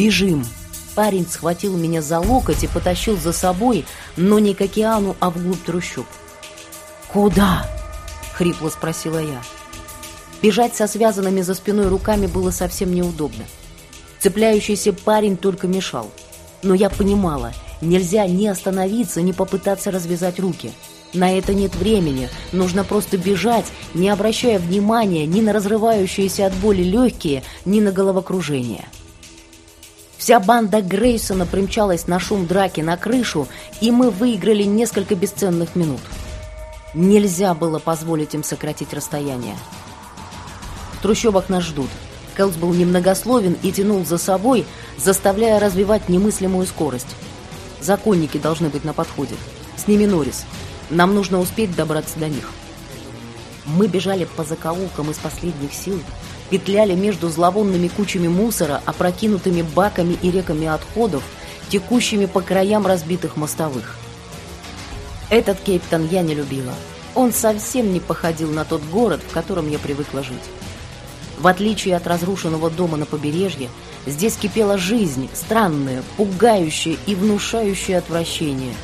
«Бежим!» Парень схватил меня за локоть и потащил за собой, но не к океану, а вглубь трущоб. «Куда?» — хрипло спросила я. Бежать со связанными за спиной руками было совсем неудобно. Цепляющийся парень только мешал. Но я понимала, нельзя ни остановиться, ни попытаться развязать руки. На это нет времени, нужно просто бежать, не обращая внимания ни на разрывающиеся от боли легкие, ни на головокружение. Вся банда Грейсона примчалась на шум драки на крышу, и мы выиграли несколько бесценных минут. Нельзя было позволить им сократить расстояние. В трущобах нас ждут. Кэлс был немногословен и тянул за собой, заставляя развивать немыслимую скорость. Законники должны быть на подходе. С ними Норрис. Нам нужно успеть добраться до них. Мы бежали по закоулкам из последних сил, петляли между зловонными кучами мусора, опрокинутыми баками и реками отходов, текущими по краям разбитых мостовых. Этот Кейптон я не любила. Он совсем не походил на тот город, в котором я привыкла жить. В отличие от разрушенного дома на побережье, здесь кипела жизнь, странная, пугающая и внушающая отвращение.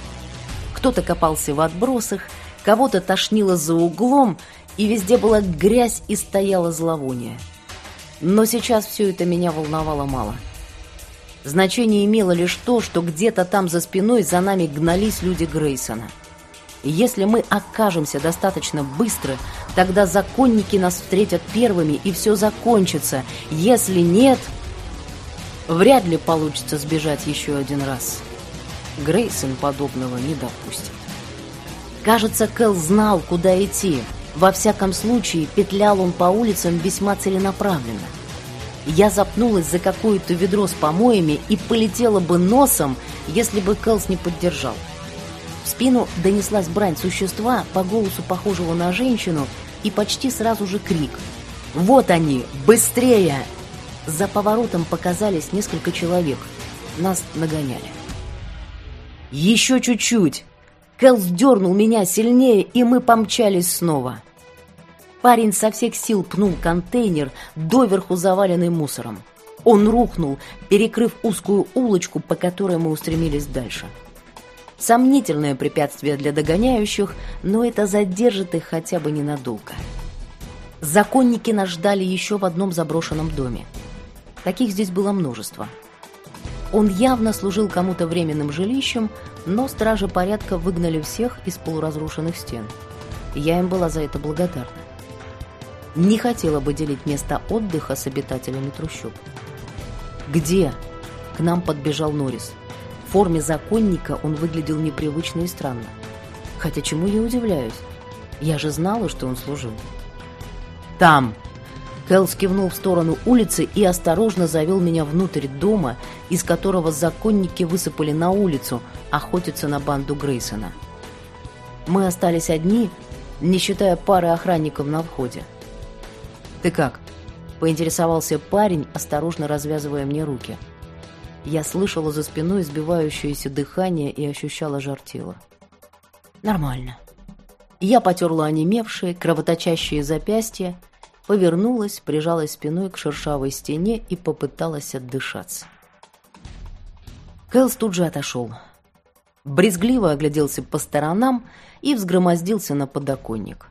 Кто-то копался в отбросах, кого-то тошнило за углом, и везде была грязь и стояло зловоние. Но сейчас все это меня волновало мало. Значение имело лишь то, что где-то там за спиной за нами гнались люди Грейсона – если мы окажемся достаточно быстро, тогда законники нас встретят первыми, и все закончится. Если нет, вряд ли получится сбежать еще один раз. Грейсон подобного не допустит. Кажется, Кэл знал, куда идти. Во всяком случае, петлял он по улицам весьма целенаправленно. Я запнулась за какое-то ведро с помоями и полетела бы носом, если бы Кэлс не поддержал. В спину донеслась брань существа, по голосу похожего на женщину, и почти сразу же крик. «Вот они! Быстрее!» За поворотом показались несколько человек. Нас нагоняли. «Еще чуть-чуть!» Кэлс дернул меня сильнее, и мы помчались снова. Парень со всех сил пнул контейнер, доверху заваленный мусором. Он рухнул, перекрыв узкую улочку, по которой мы устремились дальше. Сомнительное препятствие для догоняющих, но это задержит их хотя бы ненадолго. Законники нас ждали еще в одном заброшенном доме. Таких здесь было множество. Он явно служил кому-то временным жилищем, но стражи порядка выгнали всех из полуразрушенных стен. Я им была за это благодарна. Не хотела бы делить место отдыха с обитателями трущоб. «Где?» К нам подбежал Норрис. В форме законника он выглядел непривычно и странно. Хотя чему я удивляюсь? Я же знала, что он служил. «Там!» Кэлл кивнул в сторону улицы и осторожно завел меня внутрь дома, из которого законники высыпали на улицу охотиться на банду Грейсона. Мы остались одни, не считая пары охранников на входе. «Ты как?» — поинтересовался парень, осторожно развязывая мне руки. — я слышала за спиной сбивающееся дыхание и ощущала жар тела. Нормально. Я потерла онемевшие, кровоточащие запястья, повернулась, прижалась спиной к шершавой стене и попыталась отдышаться. Кэлс тут же отошел. Брезгливо огляделся по сторонам и взгромоздился на подоконник.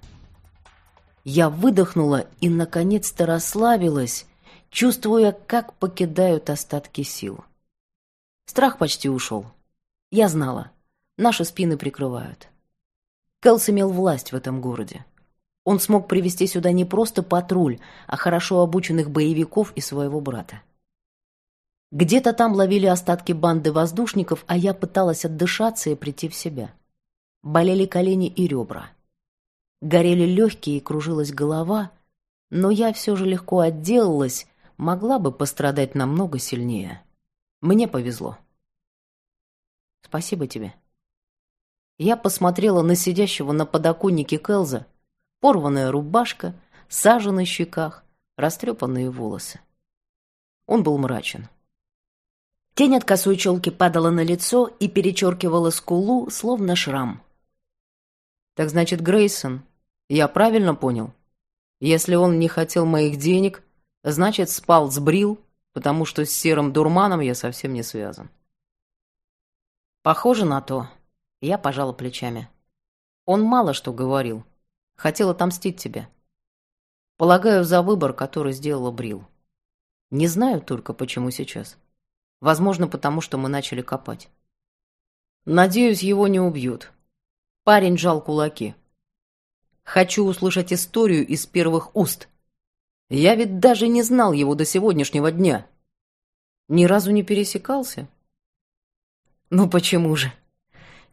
Я выдохнула и, наконец-то, расслабилась, чувствуя, как покидают остатки сил. Страх почти ушел. Я знала. Наши спины прикрывают. Кэлс имел власть в этом городе. Он смог привести сюда не просто патруль, а хорошо обученных боевиков и своего брата. Где-то там ловили остатки банды воздушников, а я пыталась отдышаться и прийти в себя. Болели колени и ребра. Горели легкие и кружилась голова, но я все же легко отделалась, могла бы пострадать намного сильнее. Мне повезло. Спасибо тебе. Я посмотрела на сидящего на подоконнике Келза. Порванная рубашка, сажа на щеках, растрепанные волосы. Он был мрачен. Тень от косой челки падала на лицо и перечеркивала скулу, словно шрам. «Так значит, Грейсон, я правильно понял? Если он не хотел моих денег, значит, спал с Брил потому что с серым дурманом я совсем не связан. Похоже на то. Я пожала плечами. Он мало что говорил. Хотел отомстить тебе. Полагаю, за выбор, который сделала Брил. Не знаю только, почему сейчас. Возможно, потому что мы начали копать. Надеюсь, его не убьют. Парень жал кулаки. Хочу услышать историю из первых уст. Я ведь даже не знал его до сегодняшнего дня. Ни разу не пересекался. Ну почему же?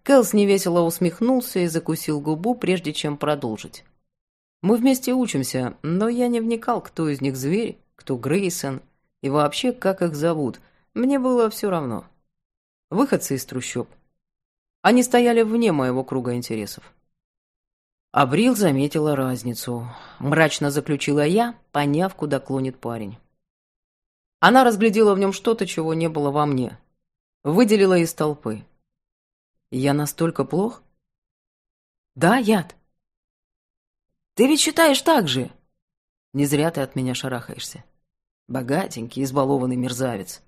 Кэлс невесело усмехнулся и закусил губу, прежде чем продолжить. Мы вместе учимся, но я не вникал, кто из них зверь, кто Грейсон и вообще, как их зовут. Мне было все равно. Выходцы из трущоб. Они стояли вне моего круга интересов. Абрил заметила разницу. Мрачно заключила я, поняв, куда клонит парень. Она разглядела в нем что-то, чего не было во мне. Выделила из толпы. Я настолько плох? Да, яд. Ты ведь считаешь так же? Не зря ты от меня шарахаешься. Богатенький, избалованный мерзавец.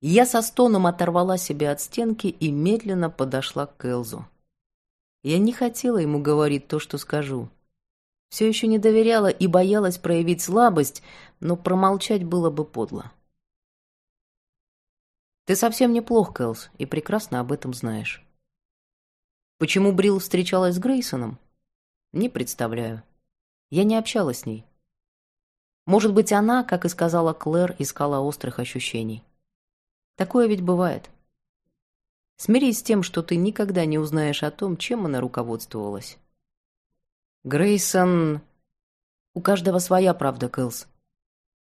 Я со стоном оторвала себя от стенки и медленно подошла к Элзу. Я не хотела ему говорить то, что скажу. Все еще не доверяла и боялась проявить слабость, но промолчать было бы подло. Ты совсем неплох, Кэлс, и прекрасно об этом знаешь. Почему Брил встречалась с Грейсоном? Не представляю. Я не общалась с ней. Может быть, она, как и сказала Клэр, искала острых ощущений. Такое ведь бывает. Смирись с тем, что ты никогда не узнаешь о том, чем она руководствовалась. Грейсон... У каждого своя правда, Кэлс.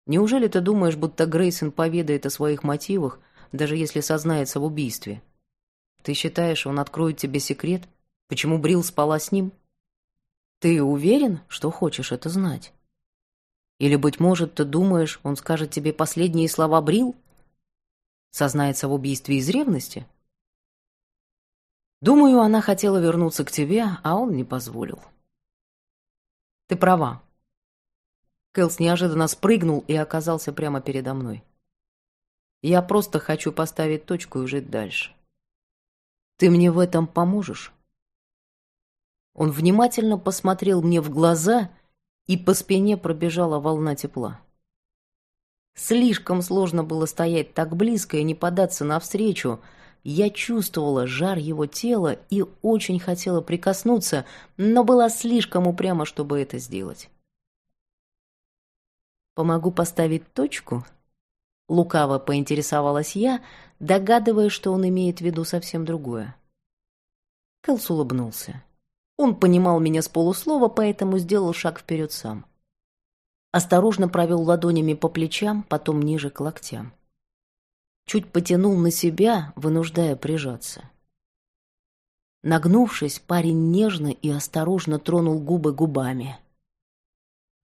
Неужели ты думаешь, будто Грейсон поведает о своих мотивах, даже если сознается в убийстве? Ты считаешь, он откроет тебе секрет? Почему Брил спала с ним? Ты уверен, что хочешь это знать? Или, быть может, ты думаешь, он скажет тебе последние слова Брил? Сознается в убийстве из ревности? Думаю, она хотела вернуться к тебе, а он не позволил. Ты права. Кэлс неожиданно спрыгнул и оказался прямо передо мной. Я просто хочу поставить точку и жить дальше. Ты мне в этом поможешь? Он внимательно посмотрел мне в глаза, и по спине пробежала волна тепла. Слишком сложно было стоять так близко и не податься навстречу. Я чувствовала жар его тела и очень хотела прикоснуться, но была слишком упряма, чтобы это сделать. «Помогу поставить точку?» Лукаво поинтересовалась я, догадываясь, что он имеет в виду совсем другое. Кэлс улыбнулся. Он понимал меня с полуслова, поэтому сделал шаг вперед сам осторожно провел ладонями по плечам, потом ниже к локтям. Чуть потянул на себя, вынуждая прижаться. Нагнувшись, парень нежно и осторожно тронул губы губами.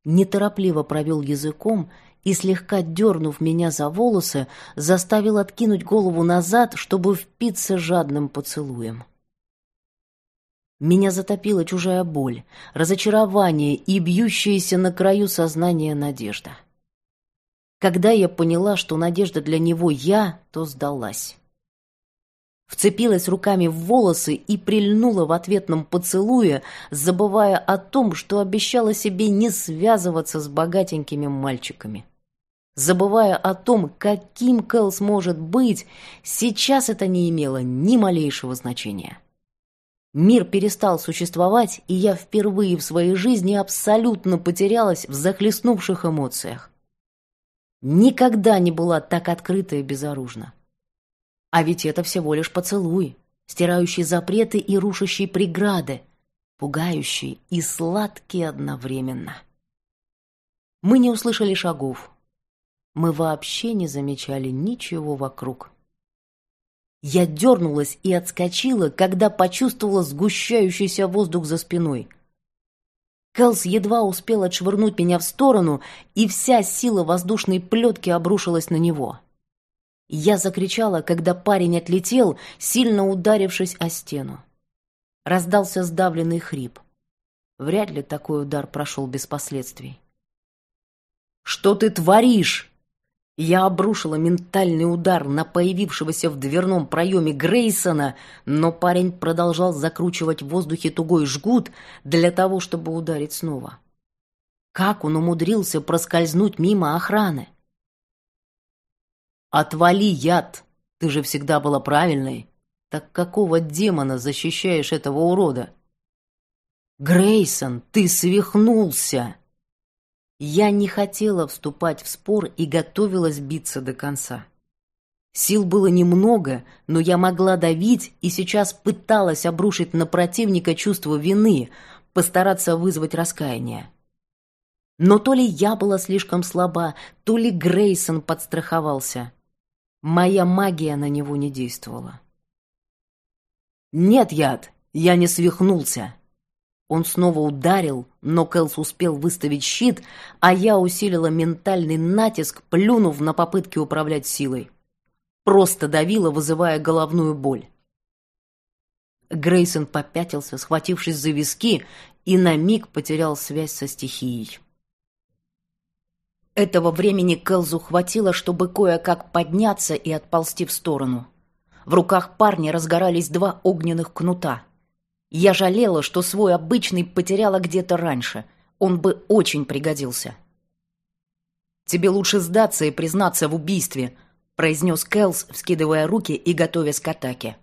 Неторопливо провел языком и, слегка дернув меня за волосы, заставил откинуть голову назад, чтобы впиться жадным поцелуем. Меня затопила чужая боль, разочарование и бьющаяся на краю сознания надежда. Когда я поняла, что надежда для него я, то сдалась. Вцепилась руками в волосы и прильнула в ответном поцелуе, забывая о том, что обещала себе не связываться с богатенькими мальчиками. Забывая о том, каким Кэлс может быть, сейчас это не имело ни малейшего значения. Мир перестал существовать, и я впервые в своей жизни абсолютно потерялась в захлестнувших эмоциях. Никогда не была так открыта и безоружна. А ведь это всего лишь поцелуй, стирающий запреты и рушащий преграды, пугающий и сладкий одновременно. Мы не услышали шагов. Мы вообще не замечали ничего вокруг. Я дернулась и отскочила, когда почувствовала сгущающийся воздух за спиной. Кэлс едва успел отшвырнуть меня в сторону, и вся сила воздушной плетки обрушилась на него. Я закричала, когда парень отлетел, сильно ударившись о стену. Раздался сдавленный хрип. Вряд ли такой удар прошел без последствий. «Что ты творишь?» Я обрушила ментальный удар на появившегося в дверном проеме Грейсона, но парень продолжал закручивать в воздухе тугой жгут для того, чтобы ударить снова. Как он умудрился проскользнуть мимо охраны? «Отвали, яд! Ты же всегда была правильной. Так какого демона защищаешь этого урода?» «Грейсон, ты свихнулся!» Я не хотела вступать в спор и готовилась биться до конца. Сил было немного, но я могла давить и сейчас пыталась обрушить на противника чувство вины, постараться вызвать раскаяние. Но то ли я была слишком слаба, то ли Грейсон подстраховался. Моя магия на него не действовала. «Нет, яд, я не свихнулся!» Он снова ударил, но Кэлс успел выставить щит, а я усилила ментальный натиск, плюнув на попытки управлять силой. Просто давила, вызывая головную боль. Грейсон попятился, схватившись за виски, и на миг потерял связь со стихией. Этого времени Кэлзу хватило, чтобы кое-как подняться и отползти в сторону. В руках парня разгорались два огненных кнута — я жалела, что свой обычный потеряла где-то раньше. Он бы очень пригодился. «Тебе лучше сдаться и признаться в убийстве», — произнес Кэлс, вскидывая руки и готовясь к атаке.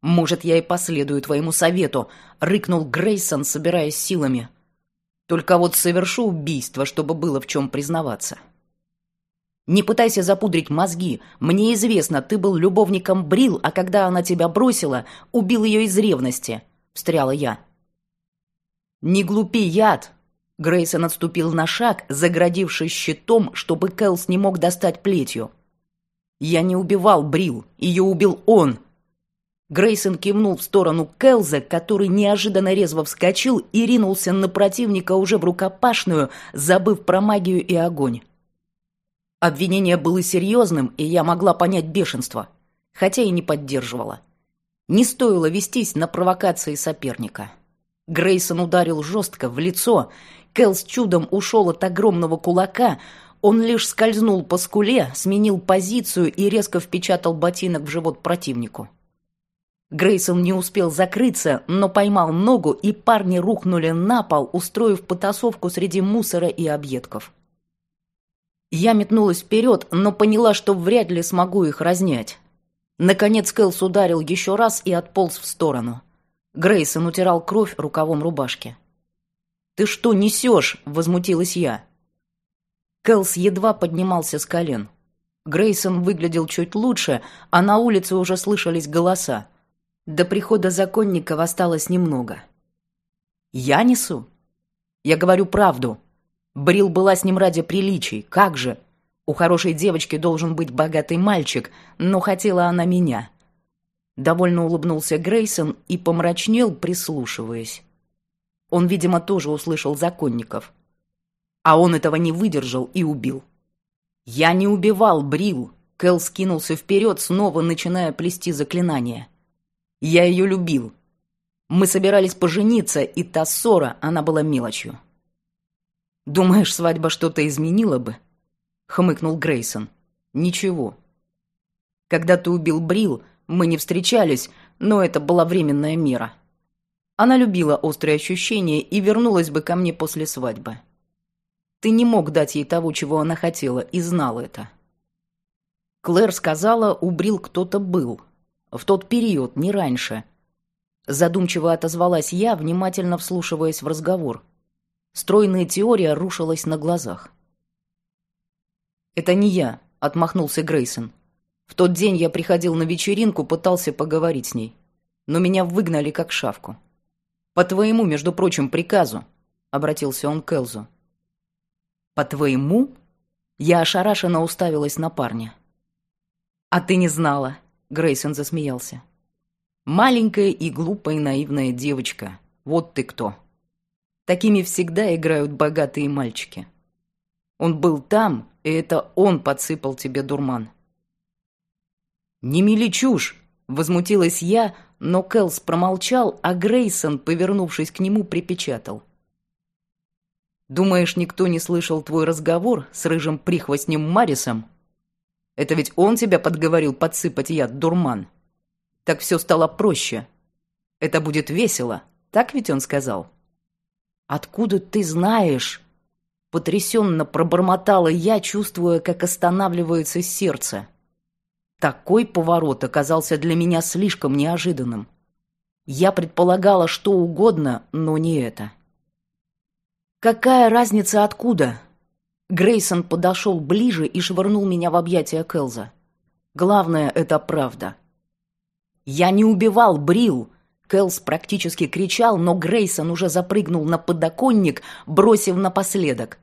«Может, я и последую твоему совету», — рыкнул Грейсон, собираясь силами. «Только вот совершу убийство, чтобы было в чем признаваться». «Не пытайся запудрить мозги. Мне известно, ты был любовником Брил, а когда она тебя бросила, убил ее из ревности», — встряла я. «Не глупи, яд!» Грейсон отступил на шаг, заградившись щитом, чтобы Кэлс не мог достать плетью. «Я не убивал Брил, ее убил он!» Грейсон кивнул в сторону Кэлза, который неожиданно резво вскочил и ринулся на противника уже в рукопашную, забыв про магию и огонь. Обвинение было серьезным, и я могла понять бешенство, хотя и не поддерживала. Не стоило вестись на провокации соперника. Грейсон ударил жестко, в лицо. Кэл с чудом ушел от огромного кулака. Он лишь скользнул по скуле, сменил позицию и резко впечатал ботинок в живот противнику. Грейсон не успел закрыться, но поймал ногу, и парни рухнули на пол, устроив потасовку среди мусора и объедков. Я метнулась вперед, но поняла, что вряд ли смогу их разнять. Наконец Кэлс ударил еще раз и отполз в сторону. Грейсон утирал кровь рукавом рубашки. «Ты что несешь?» — возмутилась я. Кэлс едва поднимался с колен. Грейсон выглядел чуть лучше, а на улице уже слышались голоса. До прихода законников осталось немного. «Я несу?» «Я говорю правду», Брил была с ним ради приличий. Как же? У хорошей девочки должен быть богатый мальчик, но хотела она меня. Довольно улыбнулся Грейсон и помрачнел, прислушиваясь. Он, видимо, тоже услышал законников. А он этого не выдержал и убил. «Я не убивал Брил!» Кэл скинулся вперед, снова начиная плести заклинание. «Я ее любил. Мы собирались пожениться, и та ссора, она была мелочью». «Думаешь, свадьба что-то изменила бы?» — хмыкнул Грейсон. «Ничего. Когда ты убил Брил, мы не встречались, но это была временная мера. Она любила острые ощущения и вернулась бы ко мне после свадьбы. Ты не мог дать ей того, чего она хотела, и знал это». Клэр сказала, у Брил кто-то был. В тот период, не раньше. Задумчиво отозвалась я, внимательно вслушиваясь в разговор. Стройная теория рушилась на глазах. «Это не я», — отмахнулся Грейсон. «В тот день я приходил на вечеринку, пытался поговорить с ней. Но меня выгнали как шавку. По твоему, между прочим, приказу», — обратился он к Элзу. «По твоему?» Я ошарашенно уставилась на парня. «А ты не знала», — Грейсон засмеялся. «Маленькая и глупая и наивная девочка. Вот ты кто». Такими всегда играют богатые мальчики. Он был там, и это он подсыпал тебе дурман. «Не мели чушь!» — возмутилась я, но Кэлс промолчал, а Грейсон, повернувшись к нему, припечатал. Думаешь, никто не слышал твой разговор с рыжим прихвостнем Марисом? Это ведь он тебя подговорил подсыпать яд, дурман. Так все стало проще. Это будет весело, так ведь он сказал? Откуда ты знаешь? Потрясенно пробормотала я, чувствуя, как останавливается сердце. Такой поворот оказался для меня слишком неожиданным. Я предполагала что угодно, но не это. «Какая разница откуда?» Грейсон подошел ближе и швырнул меня в объятия Келза. «Главное — это правда». «Я не убивал Брил!» Келс практически кричал, но Грейсон уже запрыгнул на подоконник, бросив напоследок.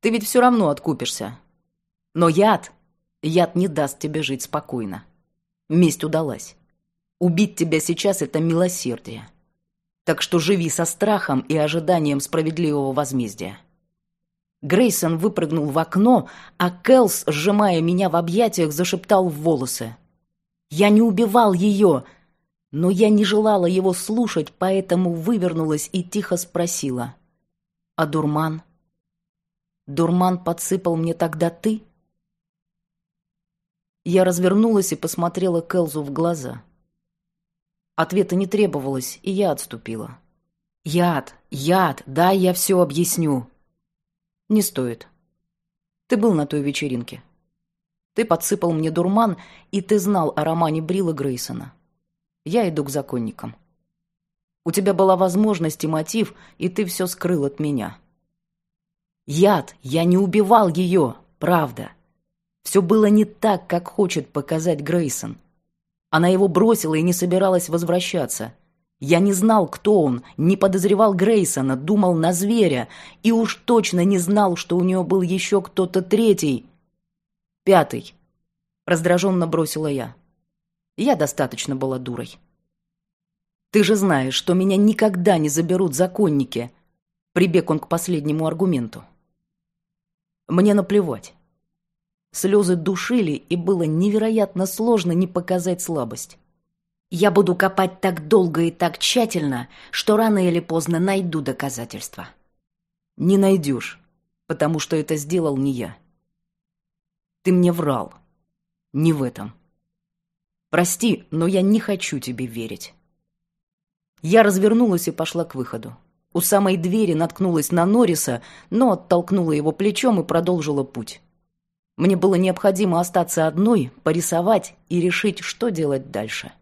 «Ты ведь все равно откупишься. Но яд... Яд не даст тебе жить спокойно. Месть удалась. Убить тебя сейчас — это милосердие. Так что живи со страхом и ожиданием справедливого возмездия. Грейсон выпрыгнул в окно, а Келс, сжимая меня в объятиях, зашептал в волосы. «Я не убивал ее!» Но я не желала его слушать, поэтому вывернулась и тихо спросила. «А дурман?» «Дурман подсыпал мне тогда ты?» Я развернулась и посмотрела Келзу в глаза. Ответа не требовалось, и я отступила. «Яд! Яд! Да, я все объясню!» «Не стоит. Ты был на той вечеринке. Ты подсыпал мне дурман, и ты знал о романе Брила Грейсона. Я иду к законникам. У тебя была возможность и мотив, и ты все скрыл от меня. Яд! Я не убивал ее! Правда!» Все было не так, как хочет показать Грейсон. Она его бросила и не собиралась возвращаться. Я не знал, кто он, не подозревал Грейсона, думал на зверя, и уж точно не знал, что у нее был еще кто-то третий. Пятый. Раздраженно бросила я. Я достаточно была дурой. Ты же знаешь, что меня никогда не заберут законники. Прибег он к последнему аргументу. Мне наплевать. Слезы душили, и было невероятно сложно не показать слабость. Я буду копать так долго и так тщательно, что рано или поздно найду доказательства. Не найдешь, потому что это сделал не я. Ты мне врал. Не в этом. Прости, но я не хочу тебе верить. Я развернулась и пошла к выходу. У самой двери наткнулась на Норриса, но оттолкнула его плечом и продолжила путь. Мне было необходимо остаться одной, порисовать и решить, что делать дальше.